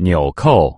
纽扣。